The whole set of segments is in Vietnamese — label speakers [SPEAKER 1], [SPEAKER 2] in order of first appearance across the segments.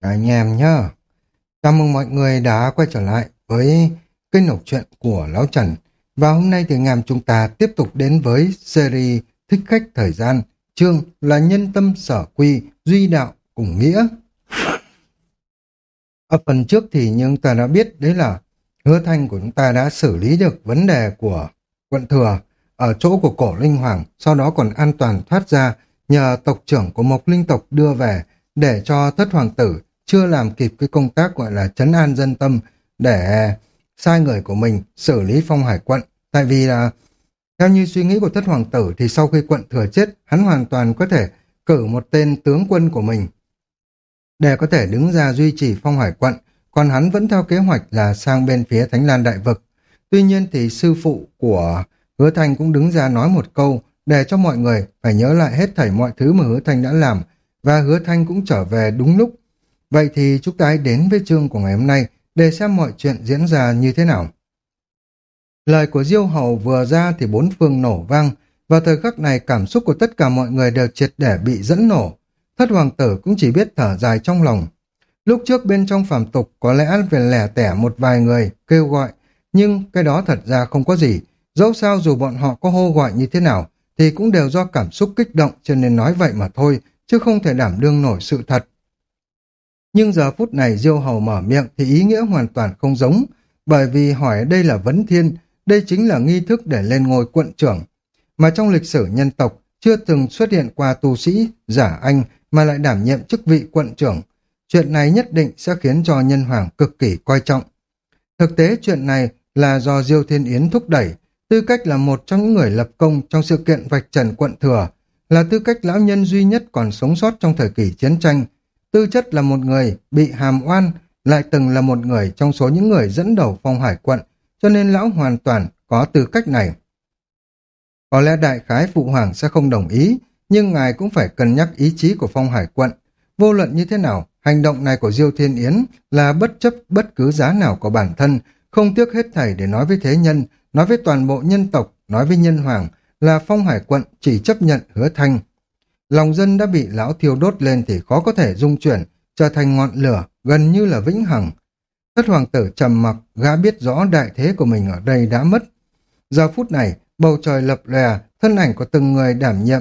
[SPEAKER 1] Anh em nhá. Chào mừng mọi người đã quay trở lại với kênh đọc truyện của Lão Trần. Và hôm nay thì ngàm chúng ta tiếp tục đến với series Thích Khách Thời Gian. Chương là Nhân Tâm Sở Quy, Duy Đạo Cùng Nghĩa. Ở phần trước thì nhưng ta đã biết đấy là hứa thanh của chúng ta đã xử lý được vấn đề của quận thừa ở chỗ của cổ linh hoàng, sau đó còn an toàn thoát ra nhờ tộc trưởng của Mộc Linh tộc đưa về để cho thất hoàng tử chưa làm kịp cái công tác gọi là chấn an dân tâm để sai người của mình xử lý phong hải quận. Tại vì là theo như suy nghĩ của thất hoàng tử thì sau khi quận thừa chết, hắn hoàn toàn có thể cử một tên tướng quân của mình để có thể đứng ra duy trì phong hải quận, còn hắn vẫn theo kế hoạch là sang bên phía Thánh Lan Đại Vực. Tuy nhiên thì sư phụ của Hứa Thanh cũng đứng ra nói một câu để cho mọi người phải nhớ lại hết thảy mọi thứ mà Hứa Thanh đã làm và Hứa Thanh cũng trở về đúng lúc. Vậy thì chúng ta hãy đến với chương của ngày hôm nay để xem mọi chuyện diễn ra như thế nào. Lời của Diêu Hầu vừa ra thì bốn phương nổ vang, và thời khắc này cảm xúc của tất cả mọi người đều triệt để bị dẫn nổ. Thất hoàng tử cũng chỉ biết thở dài trong lòng. Lúc trước bên trong phàm tục có lẽ về lẻ tẻ một vài người kêu gọi, nhưng cái đó thật ra không có gì. Dẫu sao dù bọn họ có hô gọi như thế nào, thì cũng đều do cảm xúc kích động cho nên nói vậy mà thôi, chứ không thể đảm đương nổi sự thật. Nhưng giờ phút này Diêu Hầu mở miệng thì ý nghĩa hoàn toàn không giống, bởi vì hỏi đây là vấn thiên, đây chính là nghi thức để lên ngôi quận trưởng. Mà trong lịch sử nhân tộc chưa từng xuất hiện qua tu sĩ, giả anh mà lại đảm nhiệm chức vị quận trưởng. Chuyện này nhất định sẽ khiến cho nhân hoàng cực kỳ coi trọng. Thực tế chuyện này là do Diêu Thiên Yến thúc đẩy, tư cách là một trong những người lập công trong sự kiện vạch trần quận thừa, là tư cách lão nhân duy nhất còn sống sót trong thời kỳ chiến tranh. Tư chất là một người bị hàm oan, lại từng là một người trong số những người dẫn đầu phong hải quận, cho nên lão hoàn toàn có tư cách này. Có lẽ đại khái phụ hoàng sẽ không đồng ý, nhưng ngài cũng phải cân nhắc ý chí của phong hải quận. Vô luận như thế nào, hành động này của Diêu Thiên Yến là bất chấp bất cứ giá nào của bản thân, không tiếc hết thảy để nói với thế nhân, nói với toàn bộ nhân tộc, nói với nhân hoàng, là phong hải quận chỉ chấp nhận hứa thanh. Lòng dân đã bị lão thiêu đốt lên thì khó có thể dung chuyển, trở thành ngọn lửa, gần như là vĩnh hằng. Thất hoàng tử trầm mặc, gã biết rõ đại thế của mình ở đây đã mất. Giờ phút này, bầu trời lập lè, thân ảnh của từng người đảm nhiệm,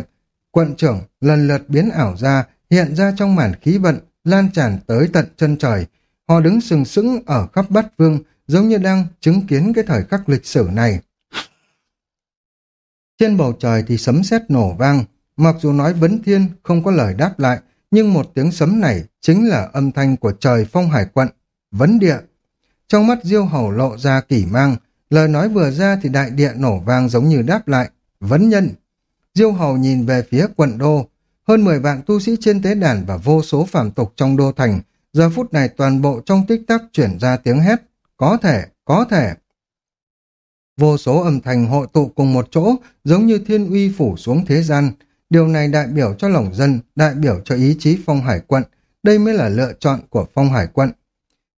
[SPEAKER 1] quận trưởng lần lượt biến ảo ra, hiện ra trong màn khí vận, lan tràn tới tận chân trời. Họ đứng sừng sững ở khắp bát vương, giống như đang chứng kiến cái thời khắc lịch sử này. Trên bầu trời thì sấm sét nổ vang, mặc dù nói vấn thiên không có lời đáp lại, nhưng một tiếng sấm này chính là âm thanh của trời phong hải quận, vấn địa. Trong mắt diêu hầu lộ ra kỷ mang, lời nói vừa ra thì đại địa nổ vang giống như đáp lại, vấn nhân. Diêu hầu nhìn về phía quận đô, hơn 10 vạn tu sĩ trên tế đàn và vô số phàm tục trong đô thành, giờ phút này toàn bộ trong tích tắc chuyển ra tiếng hét, có thể, có thể. Vô số âm thanh hội tụ cùng một chỗ, giống như thiên uy phủ xuống thế gian. Điều này đại biểu cho lòng dân, đại biểu cho ý chí phong hải quận. Đây mới là lựa chọn của phong hải quận.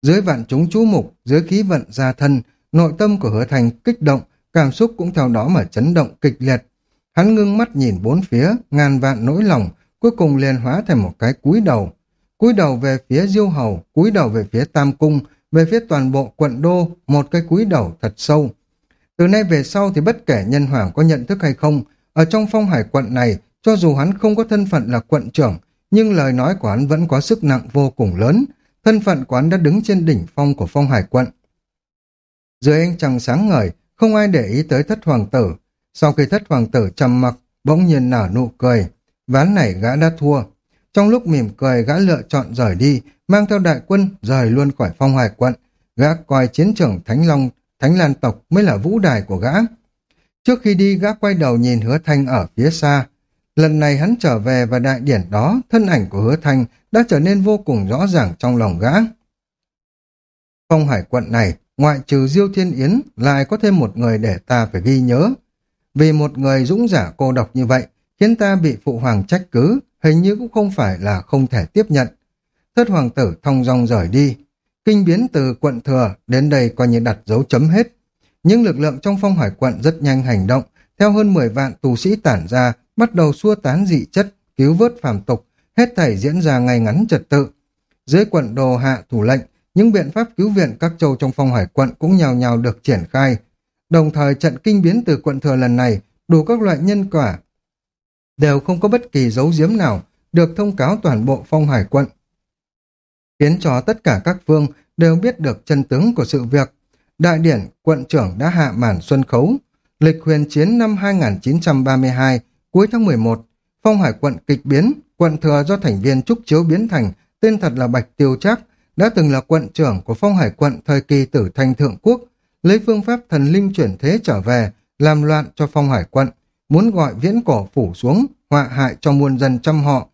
[SPEAKER 1] Dưới vạn chúng chú mục, dưới khí vận gia thân, nội tâm của hứa thành kích động, cảm xúc cũng theo đó mà chấn động kịch liệt. Hắn ngưng mắt nhìn bốn phía, ngàn vạn nỗi lòng, cuối cùng liền hóa thành một cái cúi đầu. Cúi đầu về phía diêu hầu, cúi đầu về phía tam cung, về phía toàn bộ quận đô, một cái cúi đầu thật sâu. Từ nay về sau thì bất kể nhân hoàng có nhận thức hay không, ở trong phong hải quận này, cho dù hắn không có thân phận là quận trưởng, nhưng lời nói của hắn vẫn có sức nặng vô cùng lớn. Thân phận của hắn đã đứng trên đỉnh phong của phong hải quận. Dưới anh trăng sáng ngời, không ai để ý tới thất hoàng tử. Sau khi thất hoàng tử trầm mặc, bỗng nhiên nở nụ cười. Ván này gã đã thua. Trong lúc mỉm cười, gã lựa chọn rời đi, mang theo đại quân rời luôn khỏi phong hải quận. Gã coi chiến trường Thánh Long Thánh Lan tộc mới là vũ đài của gã. Trước khi đi gã quay đầu nhìn hứa thanh ở phía xa. Lần này hắn trở về và đại điển đó, thân ảnh của hứa thanh đã trở nên vô cùng rõ ràng trong lòng gã. Phong hải quận này, ngoại trừ Diêu Thiên Yến, lại có thêm một người để ta phải ghi nhớ. Vì một người dũng giả cô độc như vậy, khiến ta bị phụ hoàng trách cứ, hình như cũng không phải là không thể tiếp nhận. Thất hoàng tử thong dong rời đi, Kinh biến từ quận thừa đến đây coi như đặt dấu chấm hết. Nhưng lực lượng trong phong hải quận rất nhanh hành động, theo hơn 10 vạn tù sĩ tản ra, bắt đầu xua tán dị chất, cứu vớt phàm tục, hết thảy diễn ra ngay ngắn trật tự. dưới quận đồ hạ thủ lệnh, những biện pháp cứu viện các châu trong phong hải quận cũng nhào nhào được triển khai. Đồng thời trận kinh biến từ quận thừa lần này đủ các loại nhân quả đều không có bất kỳ dấu diếm nào được thông cáo toàn bộ phong hải quận. Khiến cho tất cả các phương đều biết được chân tướng của sự việc. Đại điển quận trưởng đã hạ màn xuân khấu. Lịch huyền chiến năm 2932, cuối tháng 11, phong hải quận kịch biến, quận thừa do thành viên Trúc Chiếu biến thành, tên thật là Bạch Tiêu Trác, đã từng là quận trưởng của phong hải quận thời kỳ tử thanh thượng quốc, lấy phương pháp thần linh chuyển thế trở về, làm loạn cho phong hải quận, muốn gọi viễn cổ phủ xuống, họa hại cho muôn dân trăm họ.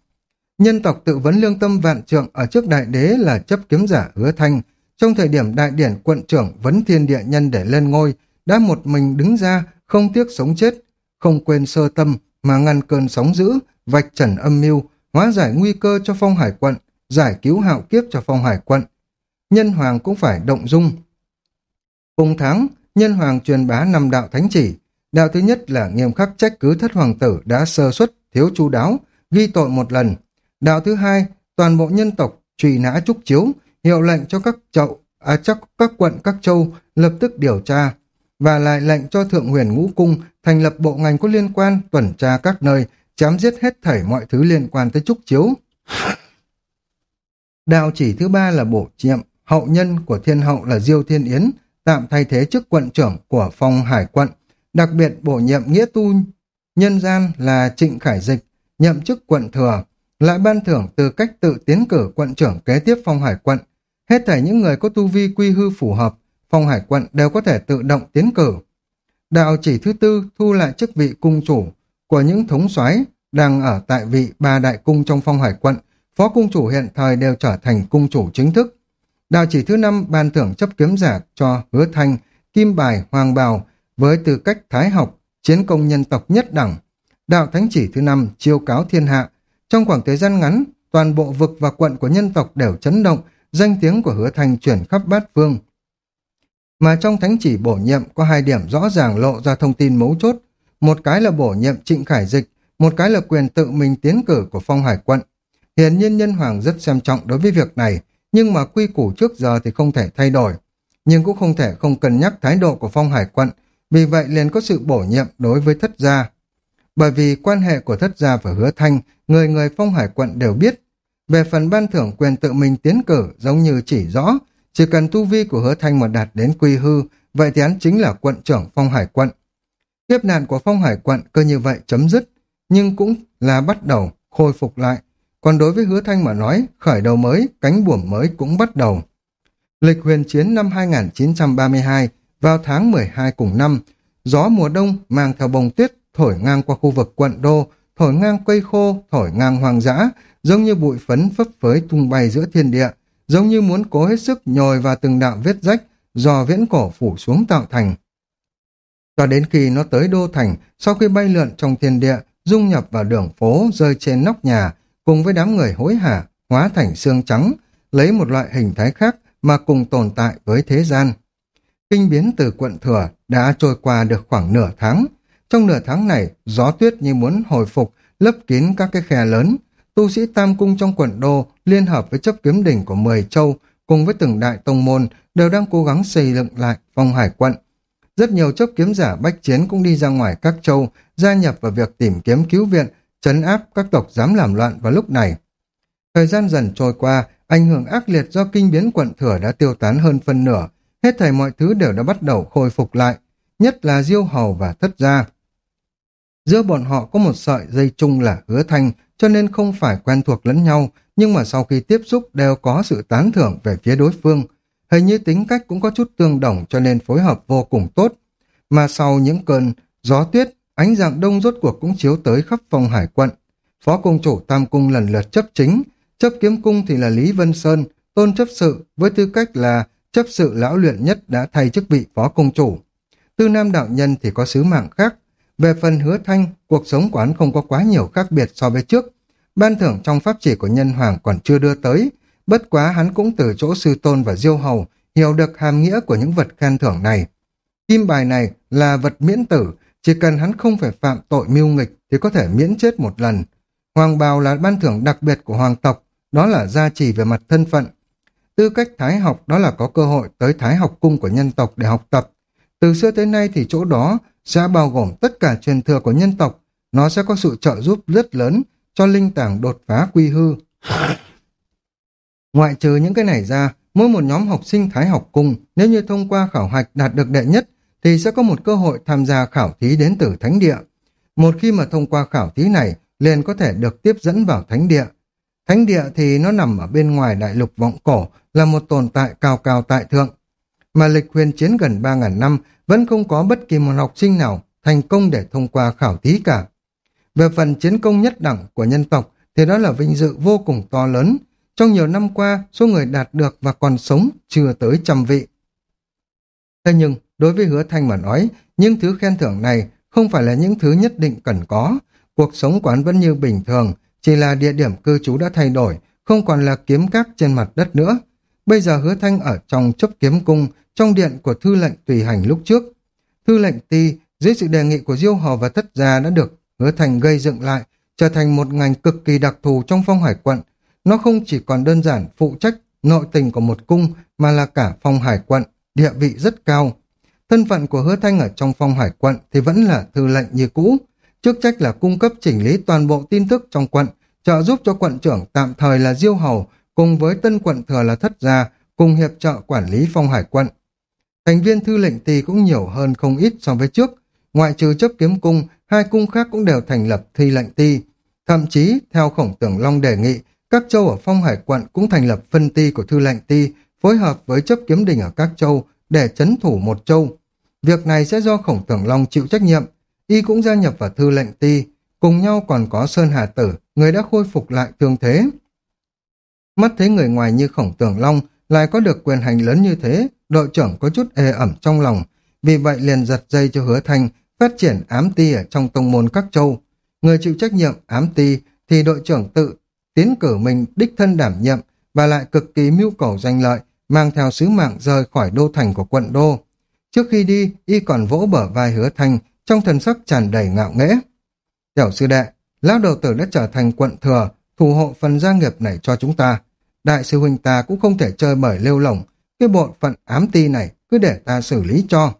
[SPEAKER 1] Nhân tộc tự vấn lương tâm vạn trượng ở trước đại đế là chấp kiếm giả hứa thanh, trong thời điểm đại điển quận trưởng vấn thiên địa nhân để lên ngôi, đã một mình đứng ra, không tiếc sống chết, không quên sơ tâm mà ngăn cơn sóng dữ, vạch trần âm mưu, hóa giải nguy cơ cho phong hải quận, giải cứu hạo kiếp cho phong hải quận. Nhân hoàng cũng phải động dung. Cùng tháng, nhân hoàng truyền bá năm đạo thánh chỉ. Đạo thứ nhất là nghiêm khắc trách cứ thất hoàng tử đã sơ xuất, thiếu chu đáo, ghi tội một lần. Đạo thứ hai, toàn bộ nhân tộc truy nã trúc chiếu, hiệu lệnh cho các chậu, à chắc các quận các châu lập tức điều tra, và lại lệnh cho Thượng huyền Ngũ Cung thành lập bộ ngành có liên quan tuần tra các nơi, chém giết hết thảy mọi thứ liên quan tới trúc chiếu. Đạo chỉ thứ ba là bổ nhiệm, hậu nhân của thiên hậu là Diêu Thiên Yến, tạm thay thế chức quận trưởng của phong hải quận, đặc biệt bổ nhiệm nghĩa tu nhân gian là Trịnh Khải Dịch, nhậm chức quận thừa, lại ban thưởng từ cách tự tiến cử quận trưởng kế tiếp phong hải quận. Hết thảy những người có tu vi quy hư phù hợp, phong hải quận đều có thể tự động tiến cử. Đạo chỉ thứ tư thu lại chức vị cung chủ của những thống soái đang ở tại vị ba đại cung trong phong hải quận, phó cung chủ hiện thời đều trở thành cung chủ chính thức. Đạo chỉ thứ năm ban thưởng chấp kiếm giả cho hứa thanh, kim bài, hoàng bào với tư cách thái học, chiến công nhân tộc nhất đẳng. Đạo thánh chỉ thứ năm chiêu cáo thiên hạ. Trong khoảng thời gian ngắn, toàn bộ vực và quận của nhân tộc đều chấn động, danh tiếng của hứa thanh chuyển khắp bát phương. Mà trong thánh chỉ bổ nhiệm có hai điểm rõ ràng lộ ra thông tin mấu chốt. Một cái là bổ nhiệm trịnh khải dịch, một cái là quyền tự mình tiến cử của phong hải quận. Hiển nhiên nhân hoàng rất xem trọng đối với việc này, nhưng mà quy củ trước giờ thì không thể thay đổi. Nhưng cũng không thể không cân nhắc thái độ của phong hải quận, vì vậy liền có sự bổ nhiệm đối với thất gia. Bởi vì quan hệ của thất gia và hứa thanh, người người phong hải quận đều biết. Về phần ban thưởng quyền tự mình tiến cử giống như chỉ rõ, chỉ cần tu vi của hứa thanh mà đạt đến quy hư, vậy thì hắn chính là quận trưởng phong hải quận. Kiếp nạn của phong hải quận cơ như vậy chấm dứt, nhưng cũng là bắt đầu khôi phục lại. Còn đối với hứa thanh mà nói, khởi đầu mới, cánh buồm mới cũng bắt đầu. Lịch huyền chiến năm 2932, vào tháng 12 cùng năm, gió mùa đông mang theo bông tuyết thổi ngang qua khu vực quận đô, thổi ngang cây khô, thổi ngang hoang dã, giống như bụi phấn phấp phới tung bay giữa thiên địa, giống như muốn cố hết sức nhồi vào từng đạo vết rách do viễn cổ phủ xuống tạo thành. Cho đến khi nó tới đô thành, sau khi bay lượn trong thiên địa, dung nhập vào đường phố rơi trên nóc nhà, cùng với đám người hối hả, hóa thành xương trắng, lấy một loại hình thái khác mà cùng tồn tại với thế gian. Kinh biến từ quận thừa đã trôi qua được khoảng nửa tháng. Trong nửa tháng này, gió tuyết như muốn hồi phục, lấp kín các cái khe lớn. Tu sĩ Tam Cung trong quận đô liên hợp với chấp kiếm đỉnh của mười châu cùng với từng đại tông môn đều đang cố gắng xây dựng lại phong hải quận. Rất nhiều chấp kiếm giả bách chiến cũng đi ra ngoài các châu, gia nhập vào việc tìm kiếm cứu viện, chấn áp các tộc dám làm loạn vào lúc này. Thời gian dần trôi qua, ảnh hưởng ác liệt do kinh biến quận thừa đã tiêu tán hơn phân nửa, hết thảy mọi thứ đều đã bắt đầu khôi phục lại, nhất là Diêu Hầu và Thất Gia. Giữa bọn họ có một sợi dây chung là hứa thanh, cho nên không phải quen thuộc lẫn nhau, nhưng mà sau khi tiếp xúc đều có sự tán thưởng về phía đối phương. Hình như tính cách cũng có chút tương đồng cho nên phối hợp vô cùng tốt. Mà sau những cơn gió tuyết, ánh dạng đông rốt cuộc cũng chiếu tới khắp phòng hải quận. Phó công chủ Tam Cung lần lượt chấp chính, chấp kiếm cung thì là Lý Vân Sơn, tôn chấp sự với tư cách là chấp sự lão luyện nhất đã thay chức vị phó công chủ. Tư Nam đạo nhân thì có sứ mạng khác. Về phần hứa thanh, cuộc sống quán không có quá nhiều khác biệt so với trước. Ban thưởng trong pháp chỉ của nhân hoàng còn chưa đưa tới. Bất quá hắn cũng từ chỗ sư tôn và diêu hầu hiểu được hàm nghĩa của những vật khen thưởng này. Kim bài này là vật miễn tử, chỉ cần hắn không phải phạm tội mưu nghịch thì có thể miễn chết một lần. Hoàng bào là ban thưởng đặc biệt của hoàng tộc, đó là gia trì về mặt thân phận. Tư cách thái học đó là có cơ hội tới thái học cung của nhân tộc để học tập. Từ xưa tới nay thì chỗ đó sẽ bao gồm tất cả truyền thừa của nhân tộc, nó sẽ có sự trợ giúp rất lớn cho linh tảng đột phá quy hư. Ngoại trừ những cái này ra, mỗi một nhóm học sinh thái học cung nếu như thông qua khảo hạch đạt được đệ nhất thì sẽ có một cơ hội tham gia khảo thí đến từ thánh địa. Một khi mà thông qua khảo thí này, liền có thể được tiếp dẫn vào thánh địa. Thánh địa thì nó nằm ở bên ngoài đại lục vọng cổ, là một tồn tại cao cao tại thượng. Mà lịch huyền chiến gần 3.000 năm vẫn không có bất kỳ một học sinh nào thành công để thông qua khảo thí cả. Về phần chiến công nhất đẳng của nhân tộc thì đó là vinh dự vô cùng to lớn. Trong nhiều năm qua, số người đạt được và còn sống chưa tới trăm vị. Thế nhưng, đối với hứa thanh mà nói, những thứ khen thưởng này không phải là những thứ nhất định cần có. Cuộc sống quán vẫn như bình thường, chỉ là địa điểm cư trú đã thay đổi, không còn là kiếm các trên mặt đất nữa. Bây giờ hứa thanh ở trong chấp kiếm cung, trong điện của thư lệnh tùy hành lúc trước. Thư lệnh ti, dưới sự đề nghị của Diêu Hò và Thất Gia đã được hứa thanh gây dựng lại, trở thành một ngành cực kỳ đặc thù trong phong hải quận. Nó không chỉ còn đơn giản phụ trách nội tình của một cung, mà là cả phong hải quận, địa vị rất cao. Thân phận của hứa thanh ở trong phong hải quận thì vẫn là thư lệnh như cũ, chức trách là cung cấp chỉnh lý toàn bộ tin tức trong quận, trợ giúp cho quận trưởng tạm thời là Diêu Hầu cùng với tân quận thừa là Thất Gia cùng hiệp trợ quản lý phong hải quận. Thành viên thư lệnh tỳ cũng nhiều hơn không ít so với trước, ngoại trừ chấp kiếm cung, hai cung khác cũng đều thành lập thi lệnh ti. Thậm chí, theo khổng tưởng Long đề nghị, các châu ở phong hải quận cũng thành lập phân ti của thư lệnh ti, phối hợp với chấp kiếm đình ở các châu để chấn thủ một châu. Việc này sẽ do khổng tưởng Long chịu trách nhiệm, y cũng gia nhập vào thư lệnh ti, cùng nhau còn có Sơn Hà Tử, người đã khôi phục lại thương thế. Mắt thấy người ngoài như khổng tưởng Long lại có được quyền hành lớn như thế, đội trưởng có chút ê ẩm trong lòng, vì vậy liền giật dây cho hứa thanh phát triển ám ti ở trong tông môn các châu. Người chịu trách nhiệm ám ti thì đội trưởng tự tiến cử mình đích thân đảm nhiệm và lại cực kỳ mưu cầu danh lợi, mang theo sứ mạng rời khỏi đô thành của quận đô. Trước khi đi, y còn vỗ bờ vai hứa thanh, trong thần sắc tràn đầy ngạo nghễ. Tiểu sư đệ, lão đầu tử đã trở thành quận thừa, thủ hộ phần gia nghiệp này cho chúng ta. Đại sư huynh ta cũng không thể chơi bởi lêu lỏng, cái bộ phận ám ti này cứ để ta xử lý cho.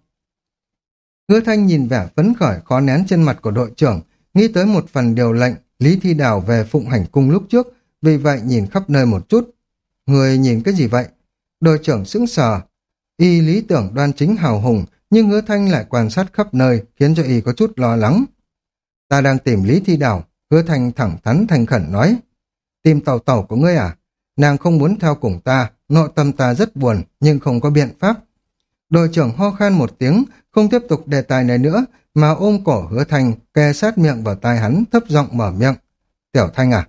[SPEAKER 1] Hứa thanh nhìn vẻ phấn khởi khó nén trên mặt của đội trưởng, nghĩ tới một phần điều lệnh Lý Thi Đào về phụng hành cung lúc trước, vì vậy nhìn khắp nơi một chút. Người nhìn cái gì vậy? Đội trưởng sững sờ. Y lý tưởng đoan chính hào hùng, nhưng hứa thanh lại quan sát khắp nơi, khiến cho y có chút lo lắng. Ta đang tìm Lý Thi Đào, hứa thanh thẳng thắn thành khẩn nói. Tìm tàu tàu của ngươi à? Nàng không muốn theo cùng ta, nội tâm ta rất buồn, nhưng không có biện pháp. Đội trưởng ho khan một tiếng, không tiếp tục đề tài này nữa, mà ôm cổ hứa thanh, kề sát miệng vào tai hắn, thấp giọng mở miệng. Tiểu thanh à,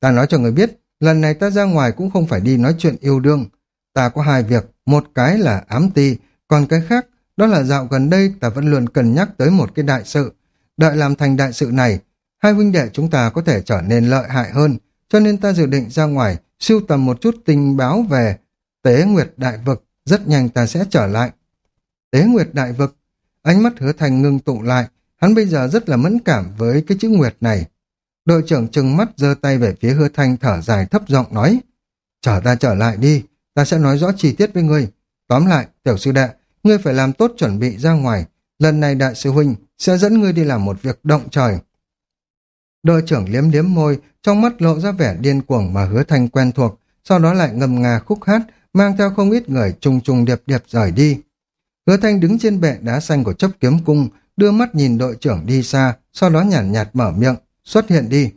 [SPEAKER 1] ta nói cho người biết, lần này ta ra ngoài cũng không phải đi nói chuyện yêu đương. Ta có hai việc, một cái là ám ti, còn cái khác, đó là dạo gần đây ta vẫn luôn cần nhắc tới một cái đại sự. Đợi làm thành đại sự này, hai huynh đệ chúng ta có thể trở nên lợi hại hơn, cho nên ta dự định ra ngoài, sưu tầm một chút tình báo về tế nguyệt đại vực, rất nhanh ta sẽ trở lại. Tế nguyệt đại vực, ánh mắt hứa thành ngưng tụ lại, hắn bây giờ rất là mẫn cảm với cái chữ nguyệt này. Đội trưởng trừng mắt giơ tay về phía hứa thanh thở dài thấp giọng nói, trở ta trở lại đi, ta sẽ nói rõ chi tiết với ngươi. Tóm lại, tiểu sư đệ, ngươi phải làm tốt chuẩn bị ra ngoài, lần này đại sư huynh sẽ dẫn ngươi đi làm một việc động trời. Đội trưởng liếm liếm môi, trong mắt lộ ra vẻ điên cuồng mà hứa thanh quen thuộc, sau đó lại ngầm ngà khúc hát, mang theo không ít người trùng trùng điệp điệp rời đi. Hứa thanh đứng trên bệ đá xanh của chấp kiếm cung, đưa mắt nhìn đội trưởng đi xa, sau đó nhàn nhạt, nhạt mở miệng, xuất hiện đi.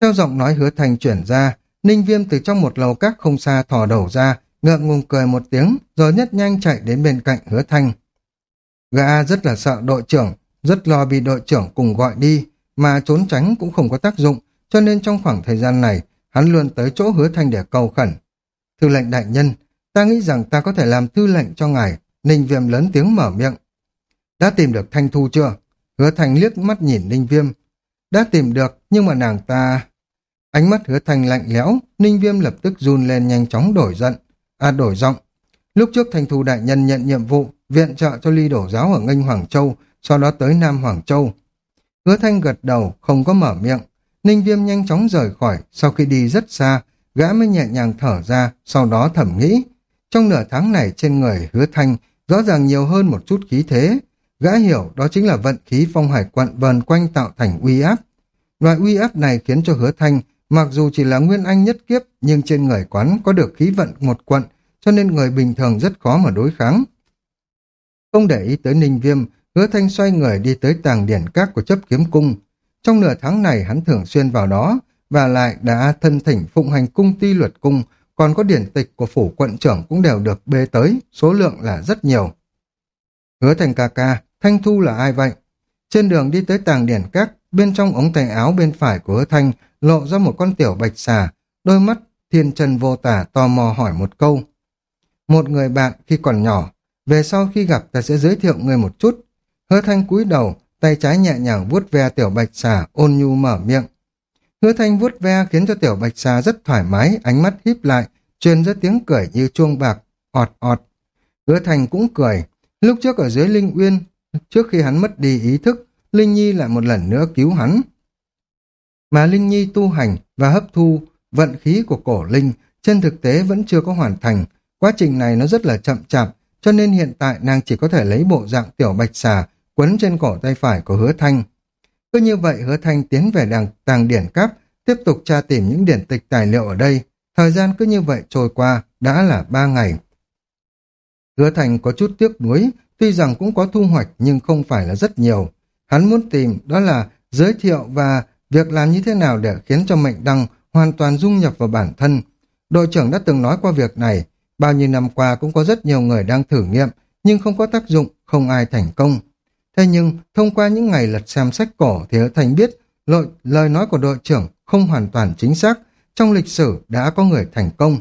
[SPEAKER 1] Theo giọng nói hứa thanh chuyển ra, ninh viêm từ trong một lầu các không xa thò đầu ra, ngượng ngùng cười một tiếng, rồi nhất nhanh chạy đến bên cạnh hứa thanh. Gã rất là sợ đội trưởng, rất lo bị đội trưởng cùng gọi đi, mà trốn tránh cũng không có tác dụng, cho nên trong khoảng thời gian này, hắn luôn tới chỗ hứa thanh để cầu khẩn. Thư lệnh đại nhân, ta nghĩ rằng ta có thể làm thư lệnh cho ngài, Ninh Viêm lớn tiếng mở miệng. Đã tìm được Thanh Thu chưa? Hứa Thanh liếc mắt nhìn Ninh Viêm. Đã tìm được, nhưng mà nàng ta... Ánh mắt hứa Thanh lạnh lẽo, Ninh Viêm lập tức run lên nhanh chóng đổi giận. À đổi giọng. Lúc trước Thanh Thu đại nhân nhận nhiệm vụ viện trợ cho ly đổ giáo ở Ngân Hoàng Châu, sau đó tới Nam Hoàng Châu. Hứa Thanh gật đầu, không có mở miệng. Ninh Viêm nhanh chóng rời khỏi, sau khi đi rất xa, gã mới nhẹ nhàng thở ra, sau đó thẩm nghĩ. Trong nửa tháng này trên người hứa thanh rõ ràng nhiều hơn một chút khí thế. Gã hiểu đó chính là vận khí phong hải quận vần quanh tạo thành uy áp. Loại uy áp này khiến cho hứa thanh mặc dù chỉ là nguyên anh nhất kiếp nhưng trên người quán có được khí vận một quận cho nên người bình thường rất khó mà đối kháng. Không để ý tới ninh viêm, hứa thanh xoay người đi tới tàng điển các của chấp kiếm cung. Trong nửa tháng này hắn thường xuyên vào đó, và lại đã thân thỉnh phụng hành cung ti luật cung, còn có điển tịch của phủ quận trưởng cũng đều được bê tới, số lượng là rất nhiều. Hứa thành ca ca, Thanh Thu là ai vậy? Trên đường đi tới tàng điển các, bên trong ống tay áo bên phải của hứa thanh lộ ra một con tiểu bạch xà, đôi mắt thiên chân vô tả tò mò hỏi một câu. Một người bạn khi còn nhỏ, về sau khi gặp ta sẽ giới thiệu người một chút. Hứa thanh cúi đầu, tay trái nhẹ nhàng vuốt ve tiểu bạch xà, ôn nhu mở miệng. Hứa thanh vuốt ve khiến cho tiểu bạch xà rất thoải mái, ánh mắt híp lại, truyền ra tiếng cười như chuông bạc, ọt ọt. Hứa thanh cũng cười. Lúc trước ở dưới Linh Uyên, trước khi hắn mất đi ý thức, Linh Nhi lại một lần nữa cứu hắn. Mà Linh Nhi tu hành và hấp thu vận khí của cổ Linh trên thực tế vẫn chưa có hoàn thành. Quá trình này nó rất là chậm chạp, cho nên hiện tại nàng chỉ có thể lấy bộ dạng tiểu bạch xà quấn trên cổ tay phải của hứa thanh. Cứ như vậy hứa thanh tiến về đàng tàng điển cáp, tiếp tục tra tìm những điển tịch tài liệu ở đây. Thời gian cứ như vậy trôi qua, đã là ba ngày. Hứa thanh có chút tiếc nuối, tuy rằng cũng có thu hoạch nhưng không phải là rất nhiều. Hắn muốn tìm đó là giới thiệu và việc làm như thế nào để khiến cho mệnh đăng hoàn toàn dung nhập vào bản thân. Đội trưởng đã từng nói qua việc này, bao nhiêu năm qua cũng có rất nhiều người đang thử nghiệm, nhưng không có tác dụng, không ai thành công. Thế nhưng, thông qua những ngày lật xem sách cổ thì Hứa Thành biết lời, lời nói của đội trưởng không hoàn toàn chính xác, trong lịch sử đã có người thành công.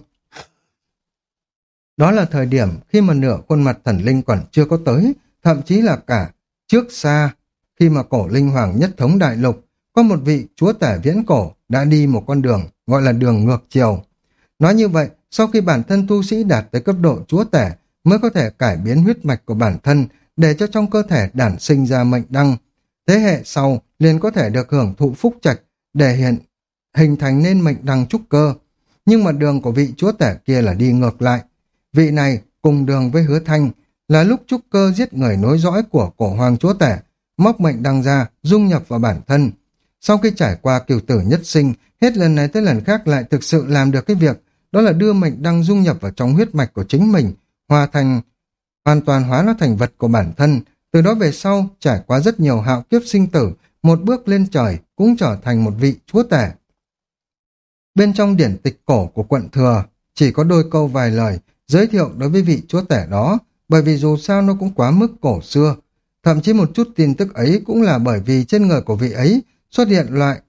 [SPEAKER 1] Đó là thời điểm khi mà nửa khuôn mặt thần linh còn chưa có tới, thậm chí là cả trước xa, khi mà cổ linh hoàng nhất thống đại lục, có một vị chúa tể viễn cổ đã đi một con đường gọi là đường ngược chiều. Nói như vậy, sau khi bản thân tu sĩ đạt tới cấp độ chúa tể mới có thể cải biến huyết mạch của bản thân để cho trong cơ thể đản sinh ra mệnh đăng. Thế hệ sau liền có thể được hưởng thụ phúc trạch để hiện hình thành nên mệnh đăng trúc cơ. Nhưng mà đường của vị chúa tể kia là đi ngược lại. Vị này cùng đường với hứa thanh là lúc trúc cơ giết người nối dõi của cổ hoàng chúa tể, móc mệnh đăng ra, dung nhập vào bản thân. Sau khi trải qua kiều tử nhất sinh, hết lần này tới lần khác lại thực sự làm được cái việc đó là đưa mệnh đăng dung nhập vào trong huyết mạch của chính mình, hòa thành hoàn toàn hóa nó thành vật của bản thân, từ đó về sau trải qua rất nhiều hạo kiếp sinh tử, một bước lên trời cũng trở thành một vị chúa tể. Bên trong điển tịch cổ của quận thừa, chỉ có đôi câu vài lời giới thiệu đối với vị chúa tể đó, bởi vì dù sao nó cũng quá mức cổ xưa. Thậm chí một chút tin tức ấy cũng là bởi vì trên người của vị ấy xuất hiện loại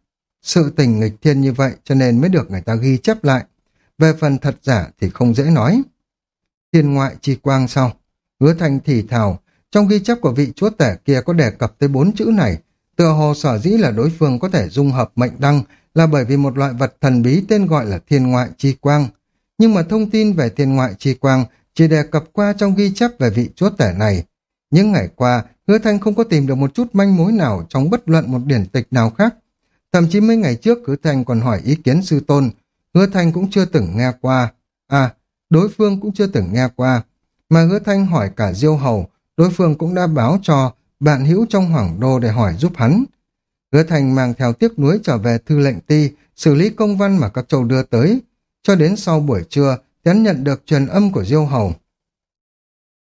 [SPEAKER 1] sự tình nghịch thiên như vậy cho nên mới được người ta ghi chép lại. Về phần thật giả thì không dễ nói. Thiên ngoại chi quang sau. Hứa thanh thì thào, trong ghi chép của vị chúa tể kia có đề cập tới bốn chữ này. Tựa hồ sở dĩ là đối phương có thể dung hợp mệnh đăng là bởi vì một loại vật thần bí tên gọi là thiên ngoại chi quang. Nhưng mà thông tin về thiên ngoại chi quang chỉ đề cập qua trong ghi chép về vị chúa tể này. Những ngày qua, hứa thanh không có tìm được một chút manh mối nào trong bất luận một điển tịch nào khác. Thậm chí mấy ngày trước hứa thanh còn hỏi ý kiến sư tôn, hứa thanh cũng chưa từng nghe qua. À, đối phương cũng chưa từng nghe qua. Mà hứa thanh hỏi cả diêu hầu, đối phương cũng đã báo cho bạn hữu trong hoàng đô để hỏi giúp hắn. Hứa thanh mang theo tiếc nuối trở về thư lệnh ti, xử lý công văn mà các châu đưa tới. Cho đến sau buổi trưa, hắn nhận được truyền âm của diêu hầu.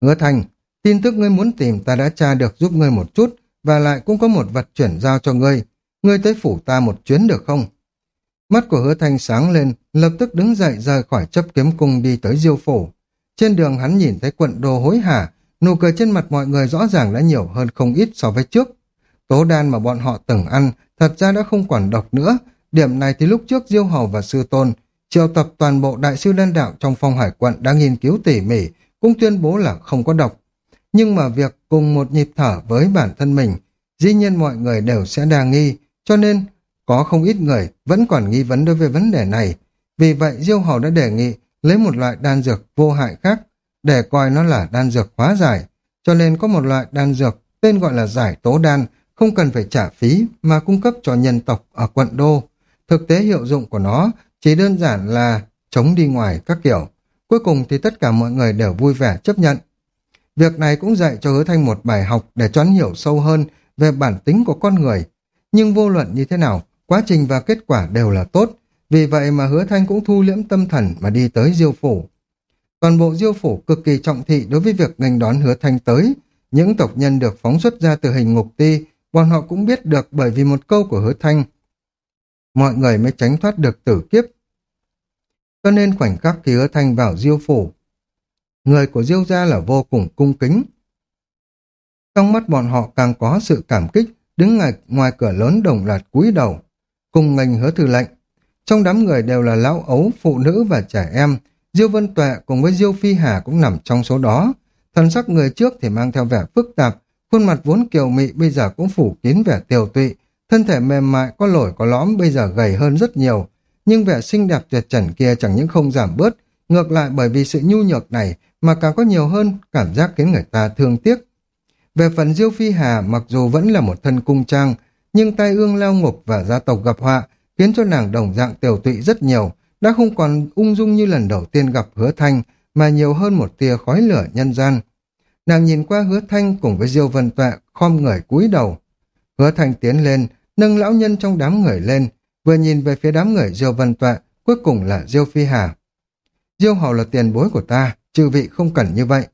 [SPEAKER 1] Hứa thanh, tin tức ngươi muốn tìm ta đã tra được giúp ngươi một chút, và lại cũng có một vật chuyển giao cho ngươi. Ngươi tới phủ ta một chuyến được không? Mắt của hứa thanh sáng lên, lập tức đứng dậy rời khỏi chấp kiếm cung đi tới diêu phủ. Trên đường hắn nhìn thấy quận đồ hối hả, nụ cười trên mặt mọi người rõ ràng đã nhiều hơn không ít so với trước. Tố đan mà bọn họ từng ăn, thật ra đã không còn độc nữa. Điểm này thì lúc trước Diêu Hầu và Sư Tôn, triệu tập toàn bộ đại sư đan đạo trong phong hải quận đã nghiên cứu tỉ mỉ, cũng tuyên bố là không có độc. Nhưng mà việc cùng một nhịp thở với bản thân mình, dĩ nhiên mọi người đều sẽ đa nghi, cho nên có không ít người vẫn còn nghi vấn đối với vấn đề này. Vì vậy Diêu Hầu đã đề nghị lấy một loại đan dược vô hại khác để coi nó là đan dược hóa giải. Cho nên có một loại đan dược tên gọi là giải tố đan, không cần phải trả phí mà cung cấp cho nhân tộc ở quận đô. Thực tế hiệu dụng của nó chỉ đơn giản là chống đi ngoài các kiểu. Cuối cùng thì tất cả mọi người đều vui vẻ chấp nhận. Việc này cũng dạy cho hứa thanh một bài học để cho hắn hiểu sâu hơn về bản tính của con người. Nhưng vô luận như thế nào, quá trình và kết quả đều là tốt. Vì vậy mà hứa thanh cũng thu liễm tâm thần mà đi tới diêu phủ. Toàn bộ diêu phủ cực kỳ trọng thị đối với việc ngành đón hứa thanh tới. Những tộc nhân được phóng xuất ra từ hình ngục ti, bọn họ cũng biết được bởi vì một câu của hứa thanh. Mọi người mới tránh thoát được tử kiếp. Cho nên khoảnh khắc khi hứa thanh vào diêu phủ, người của diêu gia là vô cùng cung kính. Trong mắt bọn họ càng có sự cảm kích, đứng ngoài, ngoài cửa lớn đồng loạt cúi đầu, cùng ngành hứa thư lệnh. Trong đám người đều là lão ấu, phụ nữ và trẻ em, Diêu Vân Tuệ cùng với Diêu Phi Hà cũng nằm trong số đó. Thần sắc người trước thì mang theo vẻ phức tạp, khuôn mặt vốn kiều mị bây giờ cũng phủ kín vẻ tiều tụy, thân thể mềm mại có lồi có lõm bây giờ gầy hơn rất nhiều, nhưng vẻ xinh đẹp tuyệt trần kia chẳng những không giảm bớt, ngược lại bởi vì sự nhu nhược này mà càng có nhiều hơn cảm giác khiến người ta thương tiếc. Về phần Diêu Phi Hà mặc dù vẫn là một thân cung trang, nhưng tai ương lao ngục và gia tộc gặp họa khiến cho nàng đồng dạng tiểu tụy rất nhiều, đã không còn ung dung như lần đầu tiên gặp hứa thanh, mà nhiều hơn một tia khói lửa nhân gian. Nàng nhìn qua hứa thanh cùng với Diêu Vân Tuệ khom người cúi đầu. Hứa thanh tiến lên, nâng lão nhân trong đám người lên, vừa nhìn về phía đám người Diêu Vân Tuệ, cuối cùng là Diêu Phi Hà. Diêu hầu là tiền bối của ta, chư vị không cần như vậy.